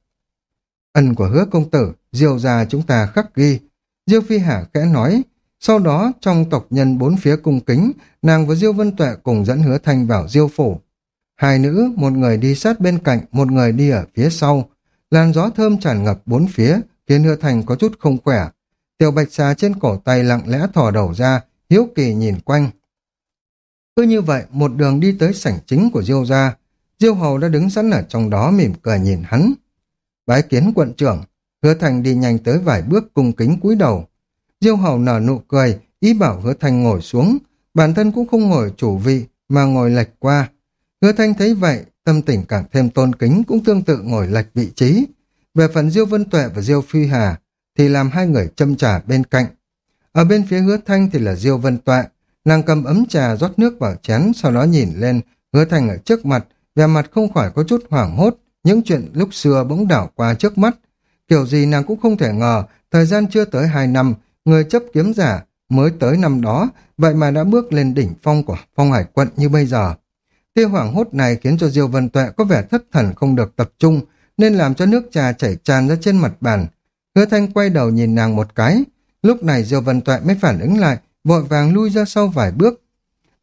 [SPEAKER 1] Ân của hứa công tử, Diêu già chúng ta khắc ghi. Diêu Phi Hà khẽ nói, sau đó, trong tộc nhân bốn phía cung kính, nàng và Diêu Vân Tuệ cùng dẫn hứa thanh vào Diêu phủ. Hai nữ, một người đi sát bên cạnh, một người đi ở phía sau. Làn gió thơm tràn ngập bốn phía, khiến hứa thanh có chút không khỏe. Tiểu bạch xà trên cổ tay lặng lẽ thò đầu ra, hiếu kỳ nhìn quanh. Cứ như vậy, một đường đi tới sảnh chính của Diêu gia, Diêu hầu đã đứng sẵn ở trong đó mỉm cười nhìn hắn. Bái kiến quận trưởng, hứa thành đi nhanh tới vài bước cung kính cúi đầu. Diêu hầu nở nụ cười, ý bảo hứa thành ngồi xuống, bản thân cũng không ngồi chủ vị mà ngồi lệch qua. Hứa thanh thấy vậy, tâm tình càng thêm tôn kính cũng tương tự ngồi lệch vị trí. Về phần Diêu Vân Tuệ và Diêu Phi Hà thì làm hai người châm trà bên cạnh. Ở bên phía hứa thanh thì là Diêu Vân Tuệ, nàng cầm ấm trà rót nước vào chén sau đó nhìn lên, hứa thanh ở trước mặt, vẻ mặt không khỏi có chút hoảng hốt, những chuyện lúc xưa bỗng đảo qua trước mắt. Kiểu gì nàng cũng không thể ngờ, thời gian chưa tới hai năm, người chấp kiếm giả mới tới năm đó, vậy mà đã bước lên đỉnh phong của phong hải quận như bây giờ. Tia hoảng hốt này khiến cho Diêu Vân Tuệ có vẻ thất thần không được tập trung, nên làm cho nước trà chảy tràn ra trên mặt bàn. Hứa Thanh quay đầu nhìn nàng một cái, lúc này Diêu Vân Tuệ mới phản ứng lại, vội vàng lui ra sau vài bước.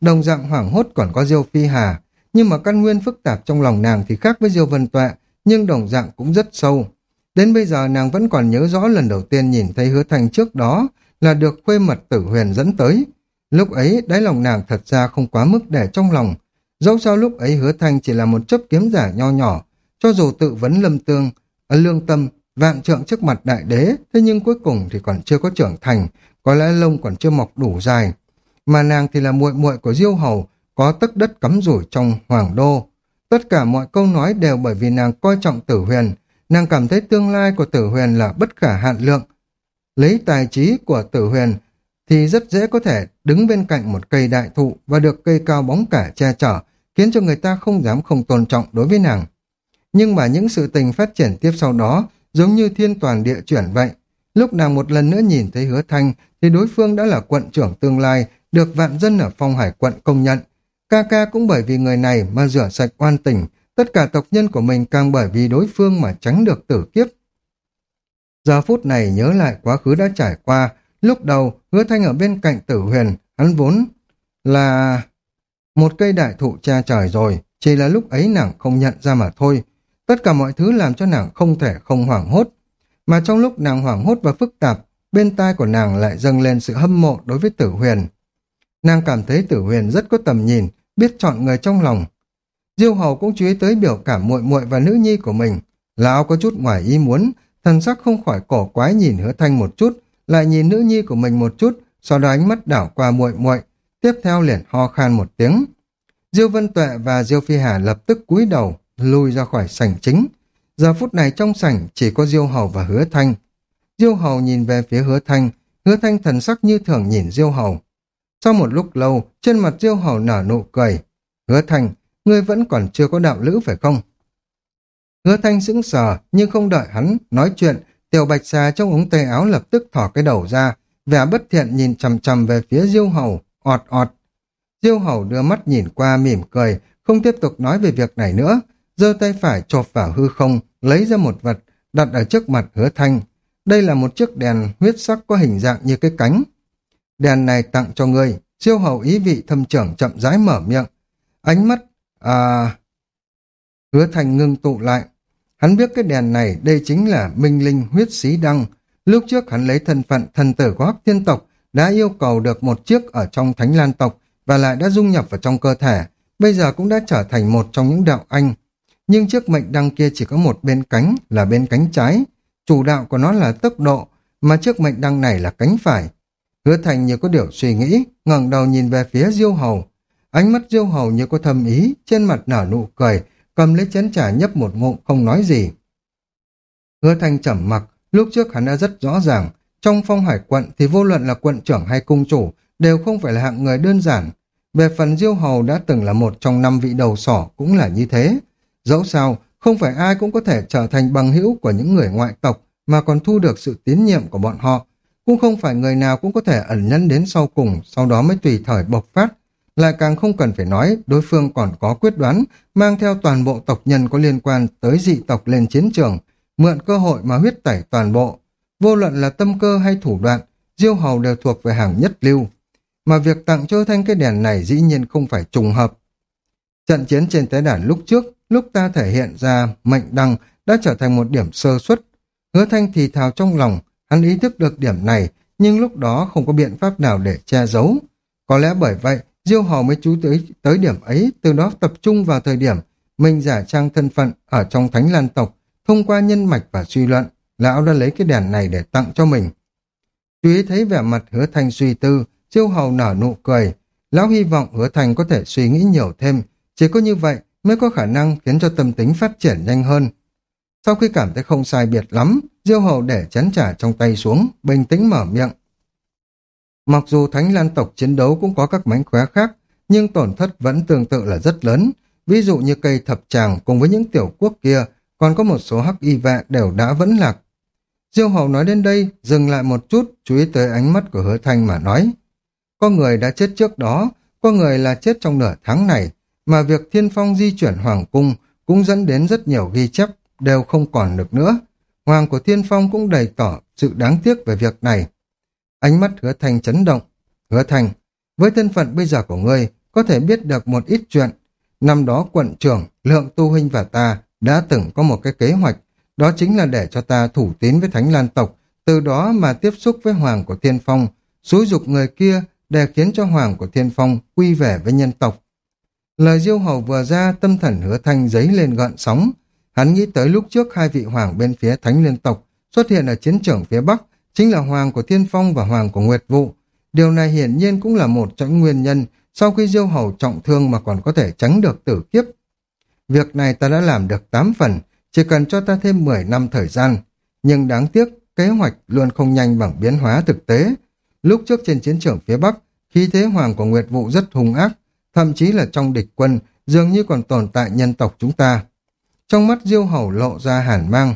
[SPEAKER 1] Đồng dạng hoảng hốt còn có Diêu Phi Hà, nhưng mà căn nguyên phức tạp trong lòng nàng thì khác với Diêu Vân Tuệ, nhưng đồng dạng cũng rất sâu. Đến bây giờ nàng vẫn còn nhớ rõ lần đầu tiên nhìn thấy hứa Thanh trước đó là được khuê mật tử huyền dẫn tới. Lúc ấy đáy lòng nàng thật ra không quá mức để trong lòng. Dẫu sao lúc ấy hứa thanh chỉ là một chấp kiếm giả nho nhỏ, cho dù tự vấn lâm tương, ở lương tâm, vạn trượng trước mặt đại đế, thế nhưng cuối cùng thì còn chưa có trưởng thành, có lẽ lông còn chưa mọc đủ dài. Mà nàng thì là muội muội của Diêu Hầu, có tất đất cắm rủi trong hoàng đô. Tất cả mọi câu nói đều bởi vì nàng coi trọng tử huyền, Nàng cảm thấy tương lai của tử huyền là bất khả hạn lượng. Lấy tài trí của tử huyền thì rất dễ có thể đứng bên cạnh một cây đại thụ và được cây cao bóng cả che chở, khiến cho người ta không dám không tôn trọng đối với nàng. Nhưng mà những sự tình phát triển tiếp sau đó giống như thiên toàn địa chuyển vậy. Lúc nàng một lần nữa nhìn thấy hứa thanh thì đối phương đã là quận trưởng tương lai, được vạn dân ở phong hải quận công nhận. Ca ca cũng bởi vì người này mà rửa sạch oan tình, Tất cả tộc nhân của mình càng bởi vì đối phương mà tránh được tử kiếp. Giờ phút này nhớ lại quá khứ đã trải qua, lúc đầu hứa thanh ở bên cạnh tử huyền, hắn vốn là một cây đại thụ cha trời rồi, chỉ là lúc ấy nàng không nhận ra mà thôi. Tất cả mọi thứ làm cho nàng không thể không hoảng hốt. Mà trong lúc nàng hoảng hốt và phức tạp, bên tai của nàng lại dâng lên sự hâm mộ đối với tử huyền. Nàng cảm thấy tử huyền rất có tầm nhìn, biết chọn người trong lòng, Diêu Hầu cũng chú ý tới biểu cảm muội muội và nữ nhi của mình. Lão có chút ngoài ý muốn, thần sắc không khỏi cổ quái nhìn hứa thanh một chút, lại nhìn nữ nhi của mình một chút, sau đó ánh mắt đảo qua muội muội, tiếp theo liền ho khan một tiếng. Diêu Vân Tuệ và Diêu Phi Hà lập tức cúi đầu, lui ra khỏi sảnh chính. Giờ phút này trong sảnh chỉ có Diêu Hầu và Hứa Thanh. Diêu Hầu nhìn về phía Hứa Thanh, Hứa Thanh thần sắc như thường nhìn Diêu Hầu. Sau một lúc lâu, trên mặt Diêu Hầu nở nụ cười. Hứa Thanh, ngươi vẫn còn chưa có đạo lữ phải không? Hứa thanh sững sờ, nhưng không đợi hắn nói chuyện, tiểu bạch xà trong ống tay áo lập tức thỏ cái đầu ra, vẻ bất thiện nhìn chằm chằm về phía diêu hầu, ọt ọt. Diêu hầu đưa mắt nhìn qua mỉm cười, không tiếp tục nói về việc này nữa, giơ tay phải chộp vào hư không, lấy ra một vật, đặt ở trước mặt hứa thanh. Đây là một chiếc đèn huyết sắc có hình dạng như cái cánh. Đèn này tặng cho ngươi, siêu hầu ý vị thâm trưởng chậm rãi mở miệng. Ánh mắt, à... Hứa Thành ngưng tụ lại. Hắn biết cái đèn này đây chính là minh linh huyết xí đăng. Lúc trước hắn lấy thân phận thần tử của Hắc Thiên Tộc đã yêu cầu được một chiếc ở trong Thánh Lan Tộc và lại đã dung nhập vào trong cơ thể. Bây giờ cũng đã trở thành một trong những đạo anh nhưng chiếc mệnh đăng kia chỉ có một bên cánh là bên cánh trái. Chủ đạo của nó là tốc độ, mà chiếc mệnh đăng này là cánh phải. Hứa thành như có điều suy nghĩ, ngẩng đầu nhìn về phía diêu hầu. Ánh mắt diêu hầu như có thâm ý, trên mặt nở nụ cười, cầm lấy chén trà nhấp một ngụm không nói gì. Hứa thành trầm mặc, lúc trước hắn đã rất rõ ràng, trong phong hải quận thì vô luận là quận trưởng hay cung chủ đều không phải là hạng người đơn giản. Về phần diêu hầu đã từng là một trong năm vị đầu sỏ cũng là như thế. Dẫu sao, không phải ai cũng có thể trở thành bằng hữu của những người ngoại tộc mà còn thu được sự tín nhiệm của bọn họ. Cũng không phải người nào cũng có thể ẩn nhân đến sau cùng, sau đó mới tùy thời bộc phát. Lại càng không cần phải nói, đối phương còn có quyết đoán, mang theo toàn bộ tộc nhân có liên quan tới dị tộc lên chiến trường, mượn cơ hội mà huyết tẩy toàn bộ. Vô luận là tâm cơ hay thủ đoạn, diêu hầu đều thuộc về hàng nhất lưu. Mà việc tặng cho thanh cái đèn này dĩ nhiên không phải trùng hợp. Trận chiến trên tế đàn lúc trước, lúc ta thể hiện ra mệnh đăng đã trở thành một điểm sơ xuất. Hứa thanh thì thào trong lòng, hắn ý thức được điểm này, nhưng lúc đó không có biện pháp nào để che giấu. Có lẽ bởi vậy, Diêu Hầu mới chú tới, tới điểm ấy, từ đó tập trung vào thời điểm mình giả trang thân phận ở trong thánh lan tộc, thông qua nhân mạch và suy luận, lão đã lấy cái đèn này để tặng cho mình. Chú ý thấy vẻ mặt hứa Thành suy tư, Diêu Hầu nở nụ cười, lão hy vọng hứa Thành có thể suy nghĩ nhiều thêm, chỉ có như vậy mới có khả năng khiến cho tâm tính phát triển nhanh hơn. Sau khi cảm thấy không sai biệt lắm, Diêu Hầu để chén trà trong tay xuống, bình tĩnh mở miệng. Mặc dù Thánh Lan tộc chiến đấu cũng có các mánh khóe khác, nhưng tổn thất vẫn tương tự là rất lớn. Ví dụ như cây thập tràng cùng với những tiểu quốc kia, còn có một số hắc y vệ đều đã vẫn lạc. Diêu Hầu nói đến đây, dừng lại một chút, chú ý tới ánh mắt của hứa thanh mà nói. Có người đã chết trước đó, có người là chết trong nửa tháng này, mà việc thiên phong di chuyển hoàng cung cũng dẫn đến rất nhiều ghi chép đều không còn được nữa. Hoàng của thiên phong cũng đầy tỏ sự đáng tiếc về việc này. Ánh mắt hứa thành chấn động. Hứa thành, với thân phận bây giờ của ngươi, có thể biết được một ít chuyện. Năm đó quận trưởng, lượng tu huynh và ta đã từng có một cái kế hoạch, đó chính là để cho ta thủ tín với Thánh Lan tộc, từ đó mà tiếp xúc với Hoàng của Thiên Phong, xúi dục người kia để khiến cho Hoàng của Thiên Phong quy về với nhân tộc. Lời diêu hầu vừa ra, tâm thần hứa thanh giấy lên gọn sóng. Hắn nghĩ tới lúc trước hai vị hoàng bên phía thánh liên tộc xuất hiện ở chiến trường phía Bắc, chính là hoàng của Thiên Phong và hoàng của Nguyệt Vụ. Điều này hiển nhiên cũng là một trong nguyên nhân sau khi diêu hầu trọng thương mà còn có thể tránh được tử kiếp. Việc này ta đã làm được 8 phần, chỉ cần cho ta thêm 10 năm thời gian. Nhưng đáng tiếc, kế hoạch luôn không nhanh bằng biến hóa thực tế. Lúc trước trên chiến trường phía Bắc, khi thế hoàng của Nguyệt Vụ rất hung ác, thậm chí là trong địch quân, dường như còn tồn tại nhân tộc chúng ta. Trong mắt Diêu Hầu lộ ra hàn mang,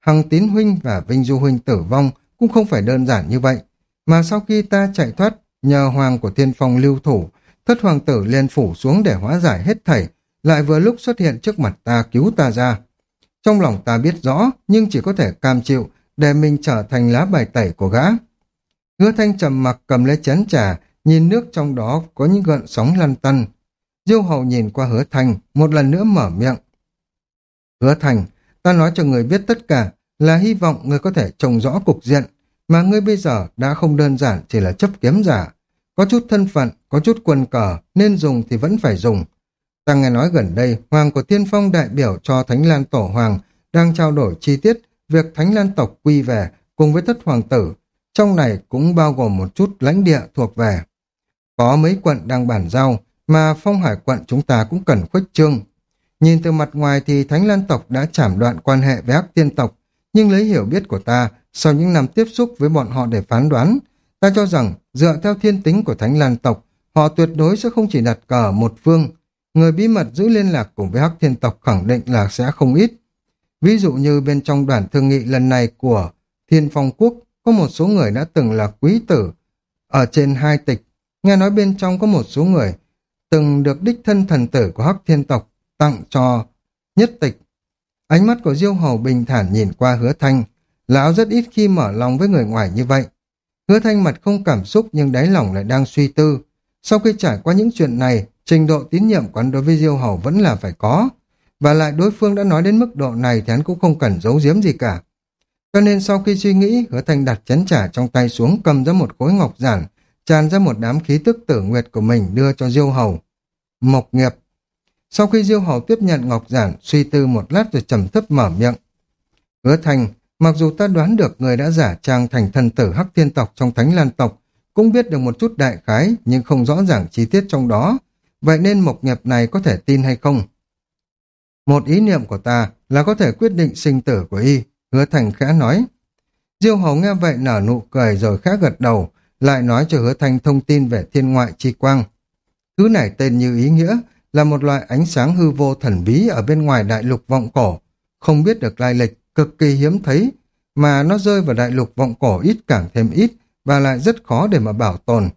[SPEAKER 1] Hằng Tín Huynh và Vinh Du Huynh tử vong cũng không phải đơn giản như vậy, mà sau khi ta chạy thoát, nhờ hoàng của thiên phong lưu thủ, thất hoàng tử liền phủ xuống để hóa giải hết thảy, lại vừa lúc xuất hiện trước mặt ta cứu ta ra. Trong lòng ta biết rõ, nhưng chỉ có thể cam chịu để mình trở thành lá bài tẩy của gã. Hứa thanh trầm mặc cầm lấy chén trà, nhìn nước trong đó có những gợn sóng lăn tăn. Diêu hầu nhìn qua hứa thành, một lần nữa mở miệng. Hứa thành, ta nói cho người biết tất cả, là hy vọng người có thể trông rõ cục diện, mà ngươi bây giờ đã không đơn giản chỉ là chấp kiếm giả. Có chút thân phận, có chút quân cờ, nên dùng thì vẫn phải dùng. Ta nghe nói gần đây, Hoàng của Thiên Phong đại biểu cho Thánh Lan Tổ Hoàng đang trao đổi chi tiết việc Thánh Lan tộc quy về cùng với thất hoàng tử. Trong này cũng bao gồm một chút lãnh địa thuộc về. Có mấy quận đang bàn giao, mà phong hải quận chúng ta cũng cần khuếch trương. Nhìn từ mặt ngoài thì Thánh Lan tộc đã chảm đoạn quan hệ với ác tiên tộc, nhưng lấy hiểu biết của ta, sau những năm tiếp xúc với bọn họ để phán đoán, ta cho rằng dựa theo thiên tính của Thánh Lan tộc, họ tuyệt đối sẽ không chỉ đặt cờ một phương. người bí mật giữ liên lạc cùng với Hắc Thiên tộc khẳng định là sẽ không ít. Ví dụ như bên trong đoàn thương nghị lần này của Thiên Phong Quốc có một số người đã từng là quý tử ở trên hai tịch. Nghe nói bên trong có một số người từng được đích thân thần tử của Hắc Thiên tộc tặng cho nhất tịch. Ánh mắt của Diêu Hầu bình thản nhìn qua hứa thanh. Lão rất ít khi mở lòng với người ngoài như vậy. Hứa thanh mặt không cảm xúc nhưng đáy lòng lại đang suy tư. Sau khi trải qua những chuyện này, trình độ tín nhiệm của hắn đối với Diêu Hầu vẫn là phải có. Và lại đối phương đã nói đến mức độ này thì hắn cũng không cần giấu giếm gì cả. Cho nên sau khi suy nghĩ, hứa thanh đặt chén trà trong tay xuống cầm ra một khối ngọc giản, tràn ra một đám khí tức tử nguyệt của mình đưa cho Diêu Hầu. Mộc nghiệp. Sau khi Diêu Hầu tiếp nhận ngọc giản, suy tư một lát rồi trầm thấp mở miệng. Hứa thành mặc dù ta đoán được người đã giả trang thành thần tử hắc thiên tộc trong thánh lan tộc, cũng biết được một chút đại khái nhưng không rõ ràng chi tiết trong đó. Vậy nên mộc nghiệp này có thể tin hay không? Một ý niệm của ta là có thể quyết định sinh tử của y, hứa thành khẽ nói. Diêu hầu nghe vậy nở nụ cười rồi khẽ gật đầu, lại nói cho hứa thành thông tin về thiên ngoại chi quang. Thứ này tên như ý nghĩa, là một loại ánh sáng hư vô thần bí ở bên ngoài đại lục vọng cổ, không biết được lai lịch, cực kỳ hiếm thấy, mà nó rơi vào đại lục vọng cổ ít càng thêm ít, và lại rất khó để mà bảo tồn.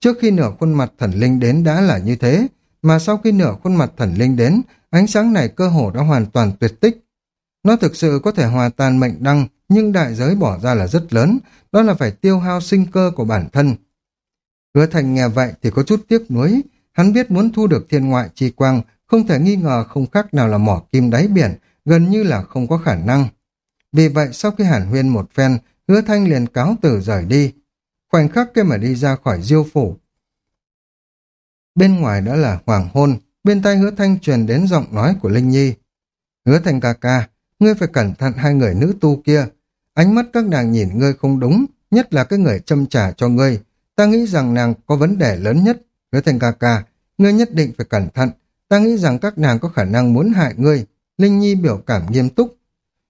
[SPEAKER 1] Trước khi nửa khuôn mặt thần linh đến đã là như thế, mà sau khi nửa khuôn mặt thần linh đến, ánh sáng này cơ hồ đã hoàn toàn tuyệt tích. Nó thực sự có thể hòa tan mệnh đăng, nhưng đại giới bỏ ra là rất lớn, đó là phải tiêu hao sinh cơ của bản thân. Hứa thành nghe vậy thì có chút tiếc nuối, hắn biết muốn thu được thiên ngoại chi quang, không thể nghi ngờ không khác nào là mỏ kim đáy biển, gần như là không có khả năng. Vì vậy sau khi hàn huyên một phen, hứa thanh liền cáo từ rời đi, Khoảnh khắc kia mà đi ra khỏi diêu phủ. Bên ngoài đã là hoàng hôn, bên tay hứa thanh truyền đến giọng nói của Linh Nhi. Hứa thanh ca ca, ngươi phải cẩn thận hai người nữ tu kia. Ánh mắt các nàng nhìn ngươi không đúng, nhất là cái người châm trả cho ngươi. Ta nghĩ rằng nàng có vấn đề lớn nhất. Hứa thanh ca ca, ngươi nhất định phải cẩn thận. Ta nghĩ rằng các nàng có khả năng muốn hại ngươi. Linh Nhi biểu cảm nghiêm túc.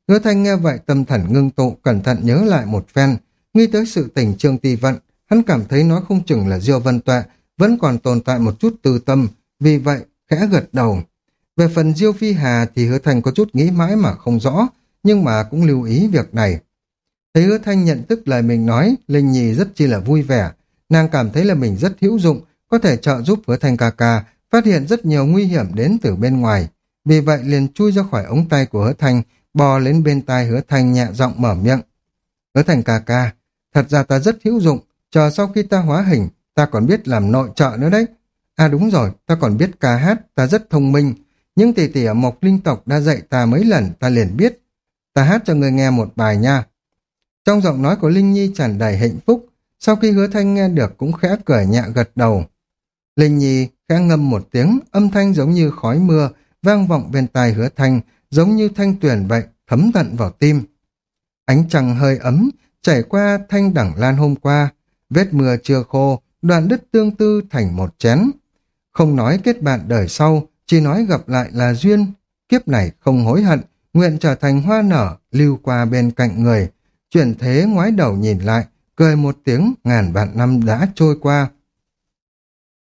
[SPEAKER 1] Hứa thanh nghe vậy tâm thần ngưng tụ, cẩn thận nhớ lại một phen, Nghĩ tới sự tình Trương ti Vận, hắn cảm thấy nói không chừng là Diêu Vân Tuệ vẫn còn tồn tại một chút tư tâm, vì vậy khẽ gật đầu. Về phần Diêu Phi Hà thì Hứa Thanh có chút nghĩ mãi mà không rõ, nhưng mà cũng lưu ý việc này. Thấy Hứa Thanh nhận thức lời mình nói, Linh Nhi rất chi là vui vẻ. Nàng cảm thấy là mình rất hữu dụng, có thể trợ giúp Hứa Thanh ca ca, phát hiện rất nhiều nguy hiểm đến từ bên ngoài. Vì vậy liền chui ra khỏi ống tay của Hứa Thanh, bò lên bên tai Hứa Thanh nhẹ giọng mở miệng. Hứa Thanh ca ca, Thật ra ta rất hữu dụng, chờ sau khi ta hóa hình, ta còn biết làm nội trợ nữa đấy. À đúng rồi, ta còn biết ca hát, ta rất thông minh. Những tỷ tỷ ở Mộc Linh Tộc đã dạy ta mấy lần, ta liền biết. Ta hát cho người nghe một bài nha. Trong giọng nói của Linh Nhi tràn đầy hạnh phúc, sau khi hứa thanh nghe được cũng khẽ cười nhẹ gật đầu. Linh Nhi khẽ ngâm một tiếng, âm thanh giống như khói mưa, vang vọng bên tai hứa thanh, giống như thanh tuyển vậy, thấm tận vào tim. Ánh trăng hơi ấm, chảy qua thanh đẳng lan hôm qua, vết mưa chưa khô, đoạn đứt tương tư thành một chén. Không nói kết bạn đời sau, chỉ nói gặp lại là duyên, kiếp này không hối hận, nguyện trở thành hoa nở, lưu qua bên cạnh người. Chuyển thế ngoái đầu nhìn lại, cười một tiếng ngàn vạn năm đã trôi qua.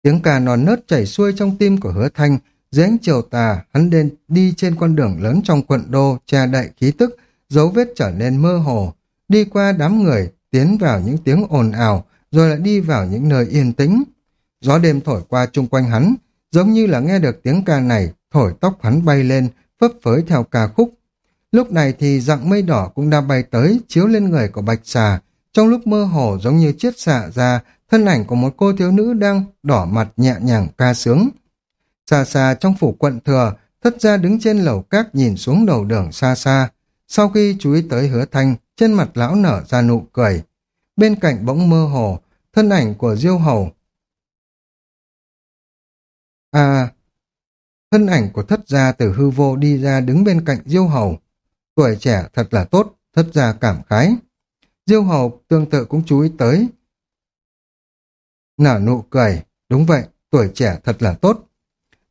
[SPEAKER 1] Tiếng ca non nớt chảy xuôi trong tim của hứa thanh, dưới ánh chiều tà, hắn đen đi trên con đường lớn trong quận đô, che đậy khí tức, dấu vết trở nên mơ hồ, đi qua đám người, tiến vào những tiếng ồn ào, rồi lại đi vào những nơi yên tĩnh. Gió đêm thổi qua chung quanh hắn, giống như là nghe được tiếng ca này, thổi tóc hắn bay lên, phấp phới theo ca khúc. Lúc này thì dạng mây đỏ cũng đã bay tới, chiếu lên người của bạch xà, trong lúc mơ hồ giống như chiết xạ ra, thân ảnh của một cô thiếu nữ đang đỏ mặt nhẹ nhàng ca sướng. Xa xa trong phủ quận thừa, thất gia đứng trên lầu các nhìn xuống đầu đường xa xa. Sau khi chú ý tới hứa thanh, trên mặt lão nở ra nụ cười. Bên cạnh bỗng mơ hồ, thân ảnh của diêu hầu. À, thân ảnh của thất gia từ hư vô đi ra đứng bên cạnh diêu hầu. Tuổi trẻ thật là tốt, thất gia cảm khái. Diêu hầu tương tự cũng chú ý tới. Nở nụ cười, đúng vậy, tuổi trẻ thật là tốt.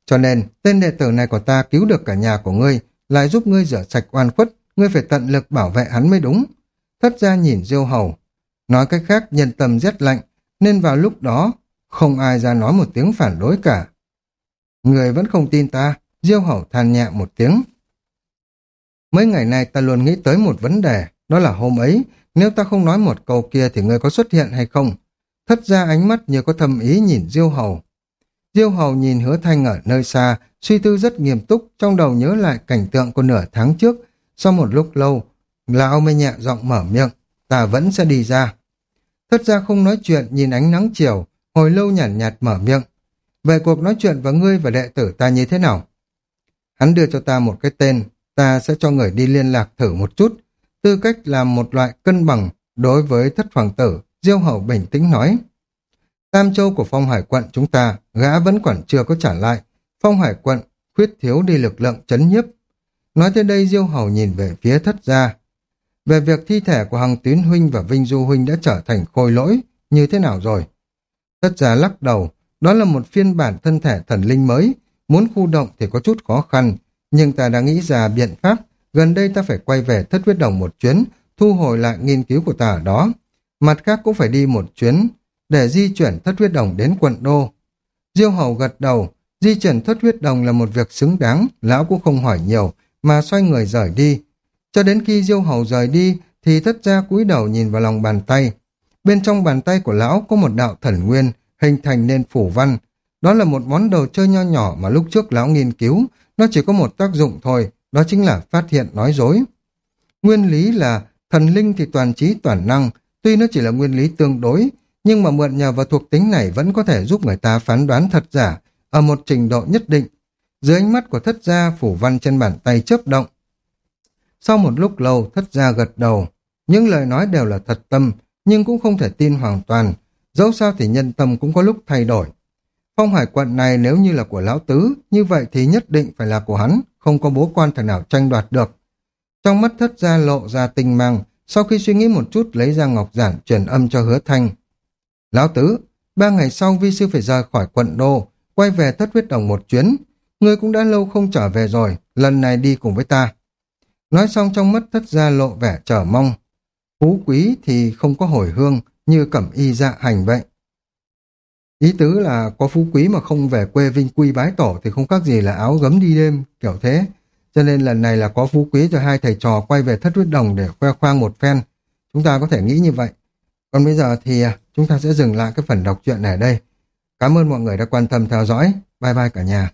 [SPEAKER 1] Cho nên, tên đệ tử này của ta cứu được cả nhà của ngươi, lại giúp ngươi rửa sạch oan khuất, ngươi phải tận lực bảo vệ hắn mới đúng. Thất ra nhìn diêu hầu. Nói cách khác nhân tâm rét lạnh, nên vào lúc đó không ai ra nói một tiếng phản đối cả. Người vẫn không tin ta, diêu hầu than nhẹ một tiếng. Mấy ngày nay ta luôn nghĩ tới một vấn đề, đó là hôm ấy, nếu ta không nói một câu kia thì người có xuất hiện hay không? Thất ra ánh mắt như có thầm ý nhìn Diêu Hầu. Diêu Hầu nhìn hứa thanh ở nơi xa, suy tư rất nghiêm túc, trong đầu nhớ lại cảnh tượng của nửa tháng trước. Sau một lúc lâu, lão mới nhẹ giọng mở miệng, ta vẫn sẽ đi ra. Thất ra không nói chuyện, nhìn ánh nắng chiều, hồi lâu nhàn nhạt, nhạt mở miệng. Về cuộc nói chuyện với ngươi và đệ tử ta như thế nào? Hắn đưa cho ta một cái tên, ta sẽ cho người đi liên lạc thử một chút. Tư cách làm một loại cân bằng đối với thất hoàng tử, Diêu Hầu bình tĩnh nói. Tam châu của phong hải quận chúng ta, gã vẫn còn chưa có trả lại. Phong hải quận khuyết thiếu đi lực lượng chấn nhiếp. Nói tới đây Diêu Hầu nhìn về phía thất gia. Về việc thi thể của Hằng Tuyến Huynh và Vinh Du Huynh đã trở thành khôi lỗi, như thế nào rồi? Thất gia lắc đầu, đó là một phiên bản thân thể thần linh mới, muốn khu động thì có chút khó khăn, nhưng ta đã nghĩ ra biện pháp, gần đây ta phải quay về thất huyết đồng một chuyến, thu hồi lại nghiên cứu của ta ở đó. Mặt khác cũng phải đi một chuyến, để di chuyển thất huyết đồng đến quận đô. Diêu hầu gật đầu, di chuyển thất huyết đồng là một việc xứng đáng, lão cũng không hỏi nhiều, mà xoay người rời đi. Cho đến khi diêu hầu rời đi, thì thất gia cúi đầu nhìn vào lòng bàn tay. Bên trong bàn tay của lão có một đạo thần nguyên, hình thành nên phủ văn. Đó là một món đồ chơi nho nhỏ mà lúc trước lão nghiên cứu, nó chỉ có một tác dụng thôi, đó chính là phát hiện nói dối. Nguyên lý là thần linh thì toàn trí toàn năng, tuy nó chỉ là nguyên lý tương đối, nhưng mà mượn nhờ vào thuộc tính này vẫn có thể giúp người ta phán đoán thật giả ở một trình độ nhất định. Dưới ánh mắt của thất gia phủ văn trên bàn tay chớp động. Sau một lúc lâu thất gia gật đầu, những lời nói đều là thật tâm, nhưng cũng không thể tin hoàn toàn, dẫu sao thì nhân tâm cũng có lúc thay đổi. Phong hải quận này nếu như là của lão tứ, như vậy thì nhất định phải là của hắn, không có bố quan thằng nào tranh đoạt được. Trong mắt thất gia lộ ra tình mang, sau khi suy nghĩ một chút lấy ra ngọc giản truyền âm cho hứa thanh. Lão tứ, ba ngày sau vi sư phải rời khỏi quận đô, quay về thất huyết đồng một chuyến. Ngươi cũng đã lâu không trở về rồi, lần này đi cùng với ta. Nói xong trong mắt thất gia lộ vẻ chờ mong. Phú quý thì không có hồi hương, như cẩm y dạ hành vậy. Ý tứ là có phú quý mà không về quê vinh quy bái tổ thì không khác gì là áo gấm đi đêm, kiểu thế. Cho nên lần này là có phú quý cho hai thầy trò quay về thất huyết đồng để khoe khoang một phen. Chúng ta có thể nghĩ như vậy. Còn bây giờ thì à, chúng ta sẽ dừng lại cái phần đọc truyện này ở đây. Cảm ơn mọi người đã quan tâm theo dõi. Bye bye cả nhà.